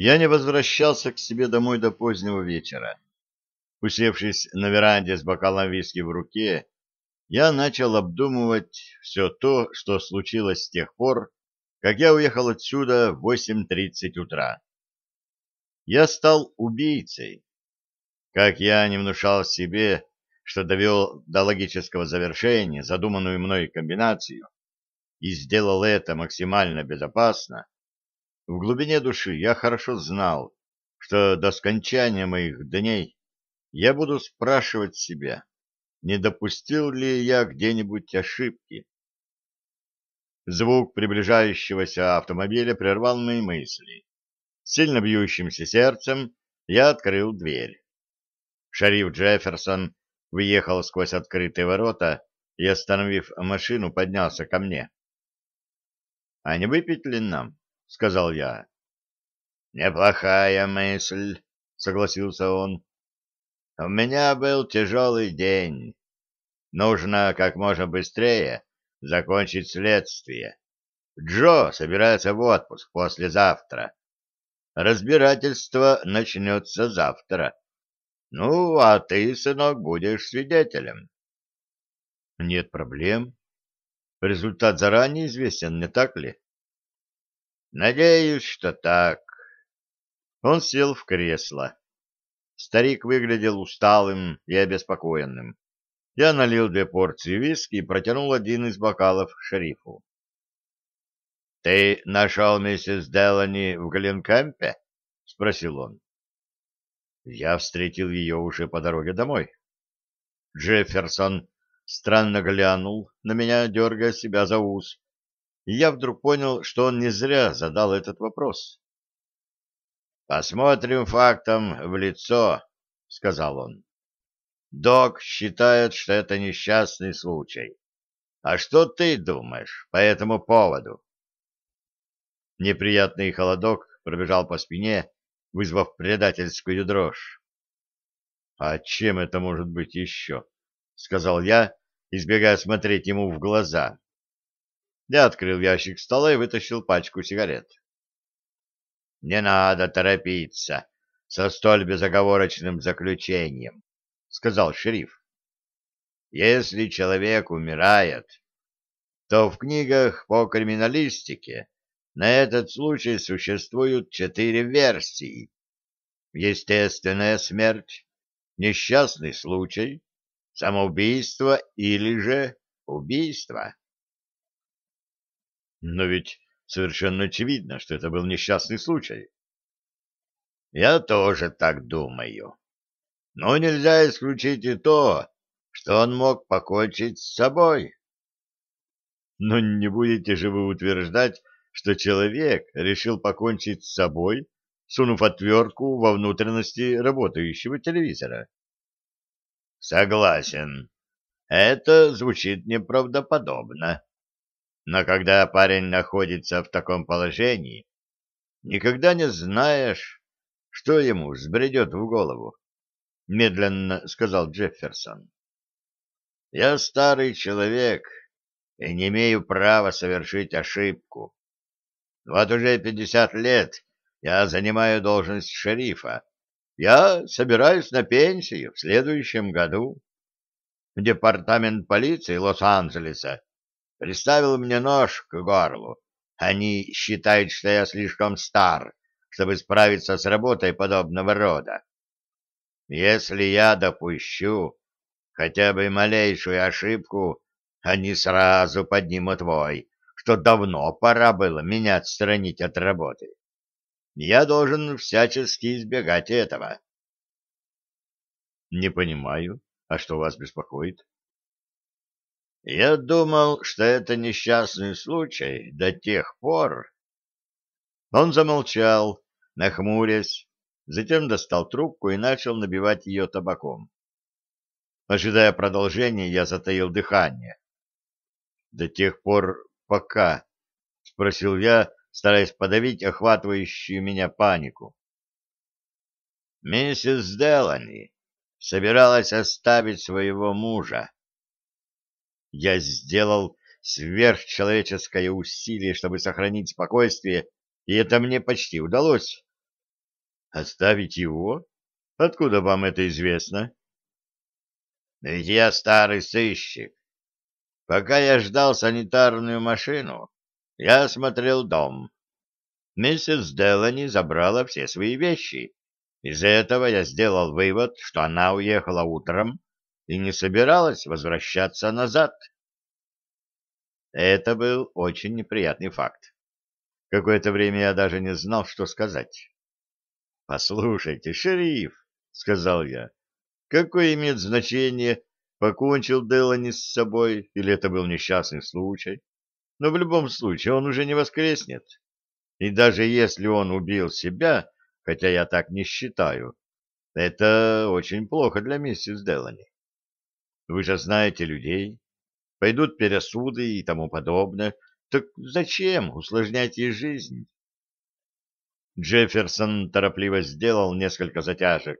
Я не возвращался к себе домой до позднего вечера. Усевшись на веранде с бокалом виски в руке, я начал обдумывать все то, что случилось с тех пор, как я уехал отсюда в 8.30 утра. Я стал убийцей. Как я не внушал себе, что довел до логического завершения задуманную мной комбинацию и сделал это максимально безопасно, в глубине души я хорошо знал, что до скончания моих дней я буду спрашивать себя, не допустил ли я где-нибудь ошибки. Звук приближающегося автомобиля прервал мои мысли. Сильно бьющимся сердцем я открыл дверь. Шериф Джефферсон выехал сквозь открытые ворота и, остановив машину, поднялся ко мне. — А не выпить ли нам? — сказал я. «Неплохая мысль», — согласился он. «У меня был тяжелый день. Нужно как можно быстрее закончить следствие. Джо собирается в отпуск послезавтра. Разбирательство начнется завтра. Ну, а ты, сынок, будешь свидетелем». «Нет проблем. Результат заранее известен, не так ли?» Надеюсь, что так. Он сел в кресло. Старик выглядел усталым и обеспокоенным. Я налил две порции виски и протянул один из бокалов шерифу. — Ты нашел миссис Делани в Галенкампе? — спросил он. Я встретил ее уже по дороге домой. Джефферсон странно глянул на меня, дергая себя за ус, я вдруг понял, что он не зря задал этот вопрос. «Посмотрим фактом в лицо», — сказал он. «Док считает, что это несчастный случай. А что ты думаешь по этому поводу?» Неприятный холодок пробежал по спине, вызвав предательскую дрожь. «А чем это может быть еще?» — сказал я, избегая смотреть ему в глаза. Я открыл ящик стола и вытащил пачку сигарет. — Не надо торопиться со столь безоговорочным заключением, — сказал шериф. — Если человек умирает, то в книгах по криминалистике на этот случай существуют четыре версии. Естественная смерть, несчастный случай, самоубийство или же убийство. Но ведь совершенно очевидно, что это был несчастный случай. Я тоже так думаю. Но нельзя исключить и то, что он мог покончить с собой. Но не будете же вы утверждать, что человек решил покончить с собой, сунув отвертку во внутренности работающего телевизора? Согласен. Это звучит неправдоподобно. Но когда парень находится в таком положении, никогда не знаешь, что ему взбредет в голову, — медленно сказал Джефферсон. Я старый человек и не имею права совершить ошибку. Вот уже пятьдесят лет я занимаю должность шерифа. Я собираюсь на пенсию в следующем году. Департамент полиции Лос-Анджелеса приставил мне нож к горлу. Они считают, что я слишком стар, чтобы справиться с работой подобного рода. Если я допущу хотя бы малейшую ошибку, они сразу поднимут вой, что давно пора было меня отстранить от работы. Я должен всячески избегать этого. — Не понимаю. А что вас беспокоит? Я думал, что это несчастный случай до тех пор. Он замолчал, нахмурясь, затем достал трубку и начал набивать ее табаком. Ожидая продолжения, я затаил дыхание. До тех пор пока, — спросил я, стараясь подавить охватывающую меня панику. Миссис Делани собиралась оставить своего мужа. Я сделал сверхчеловеческое усилие, чтобы сохранить спокойствие, и это мне почти удалось. Оставить его? Откуда вам это известно? Ведь я старый сыщик. Пока я ждал санитарную машину, я осмотрел дом. Миссис Делани забрала все свои вещи. Из этого я сделал вывод, что она уехала утром и не собиралась возвращаться назад. Это был очень неприятный факт. Какое-то время я даже не знал, что сказать. «Послушайте, шериф», — сказал я, — «какое имеет значение, покончил Делани с собой или это был несчастный случай? Но в любом случае он уже не воскреснет. И даже если он убил себя, хотя я так не считаю, это очень плохо для миссис Делани. Вы же знаете людей, пойдут пересуды и тому подобное. Так зачем усложнять ей жизнь? Джефферсон торопливо сделал несколько затяжек.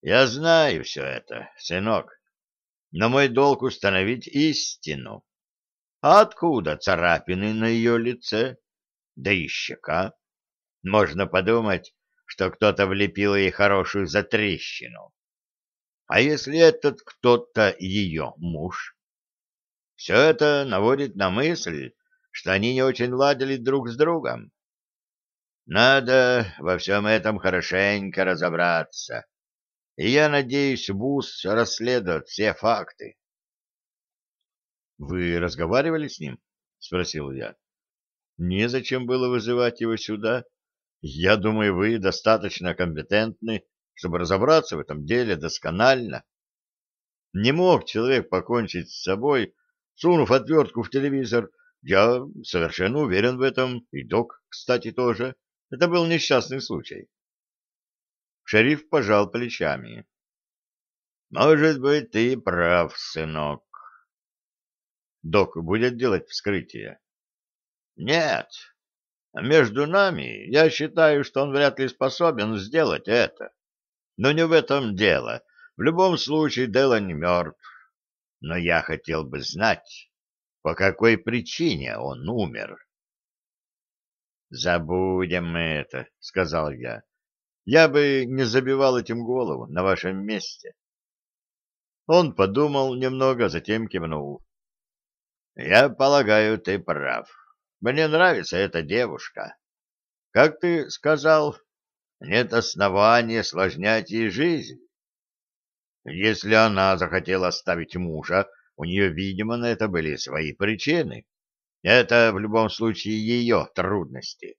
«Я знаю все это, сынок, но мой долг установить истину. А откуда царапины на ее лице? Да и щека. Можно подумать, что кто-то влепил ей хорошую затрещину. А если этот кто-то ее муж? Все это наводит на мысль, что они не очень ладили друг с другом. Надо во всем этом хорошенько разобраться. И я надеюсь, БУС расследует все факты. — Вы разговаривали с ним? — спросил я. — Незачем было вызывать его сюда. Я думаю, вы достаточно компетентны, чтобы разобраться в этом деле досконально. Не мог человек покончить с собой, сунув отвертку в телевизор. Я совершенно уверен в этом, и док, кстати, тоже. Это был несчастный случай. Шериф пожал плечами. Может быть, ты прав, сынок. Док будет делать вскрытие? Нет. Между нами, я считаю, что он вряд ли способен сделать это. Но не в этом дело. В любом случае, дело не мертв. Но я хотел бы знать, по какой причине он умер. «Забудем это», — сказал я. «Я бы не забивал этим голову на вашем месте». Он подумал немного, затем кивнул. «Я полагаю, ты прав. Мне нравится эта девушка. Как ты сказал, нет основания сложнять ей жизнь. Если она захотела оставить мужа, у нее, видимо, на это были свои причины. Это в любом случае ее трудности.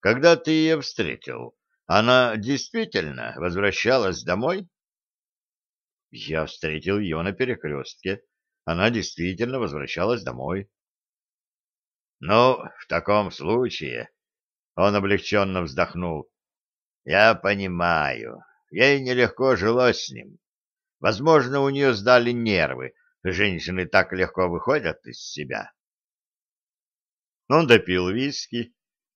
Когда ты ее встретил, она действительно возвращалась домой? Я встретил ее на перекрестке. Она действительно возвращалась домой. Ну, в таком случае, он облегченно вздохнул. Я понимаю, ей нелегко жилось с ним. Возможно, у нее сдали нервы. Женщины так легко выходят из себя. Он допил виски,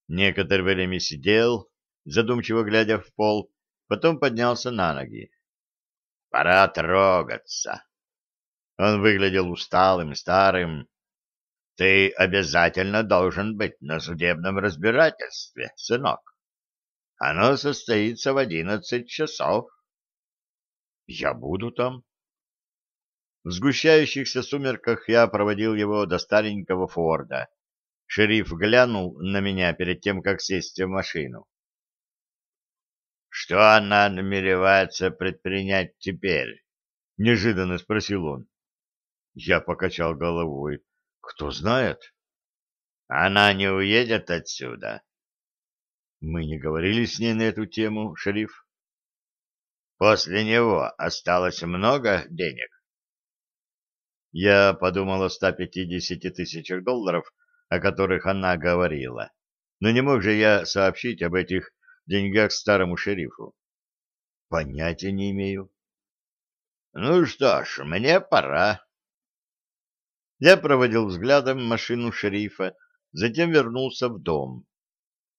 некоторое время сидел, задумчиво глядя в пол, потом поднялся на ноги. «Пора трогаться». Он выглядел усталым, старым. «Ты обязательно должен быть на судебном разбирательстве, сынок. Оно состоится в одиннадцать часов». «Я буду там». В сгущающихся сумерках я проводил его до старенького Форда, Шериф глянул на меня перед тем, как сесть в машину. «Что она намеревается предпринять теперь?» — неожиданно спросил он. Я покачал головой. «Кто знает?» «Она не уедет отсюда?» «Мы не говорили с ней на эту тему, шериф». «После него осталось много денег?» Я подумал о 150 тысячах долларов, о которых она говорила. Но не мог же я сообщить об этих деньгах старому шерифу. Понятия не имею. Ну что ж, мне пора. Я проводил взглядом машину шерифа, затем вернулся в дом.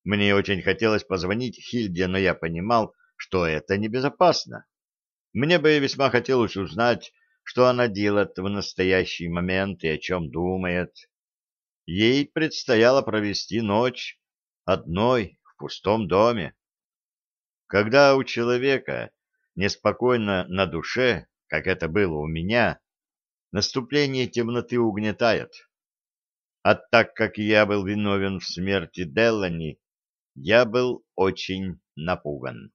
Мне очень хотелось позвонить Хильде, но я понимал, что это небезопасно. Мне бы весьма хотелось узнать, что она делает в настоящий момент и о чем думает. Ей предстояло провести ночь одной в пустом доме. Когда у человека неспокойно на душе, как это было у меня, наступление темноты угнетает. А так как я был виновен в смерти Деллани, я был очень напуган.